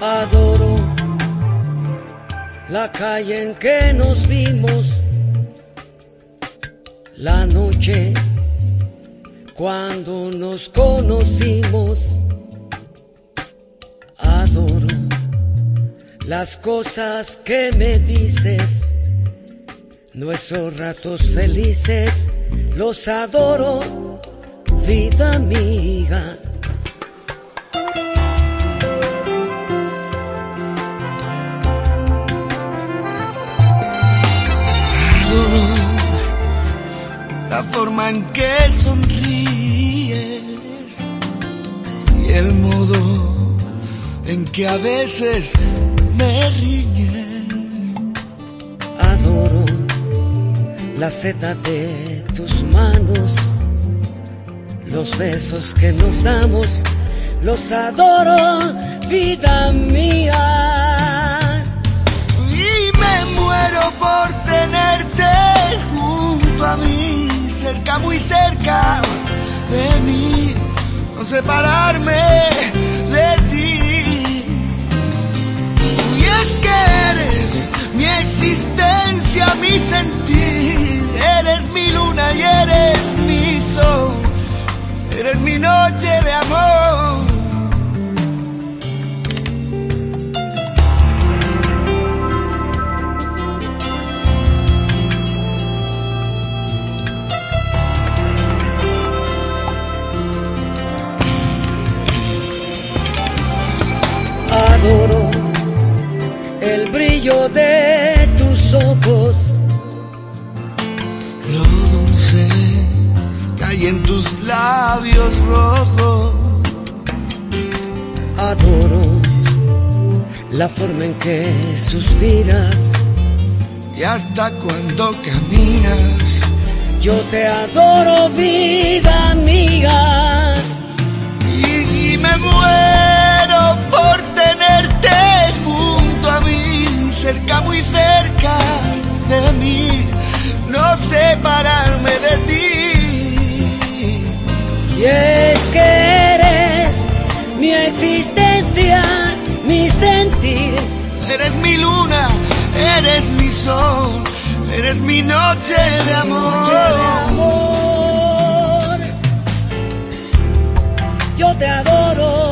adoro la calle en que nos vimos, la noche cuando nos conocimos. Adoro las cosas que me dices, nuestros ratos felices, los adoro, vida amiga la forma en que sonríes y el modo en que a veces me riñes. Adoro la seda de tus manos, los besos que nos damos, los adoro, vida mía. Y me muero por tenerte muy cerca de mí, no separarme de ti. Y es que eres mi existencia, mi sentir, eres mi luna y eres mi sol, eres mi noche de amor. Brillo de tus ojos, Lo dulce que hay en tus labios rojos. adoro la forma en que suspiras. Y hasta cuando caminas, Yo te adoro, vida amiga. Cerca, de mí, no separarme de ti. Y es que eres mi existencia, mi sentir. Eres mi luna, eres mi sol, eres mi noche de amor. noche de amor. Yo te adoro,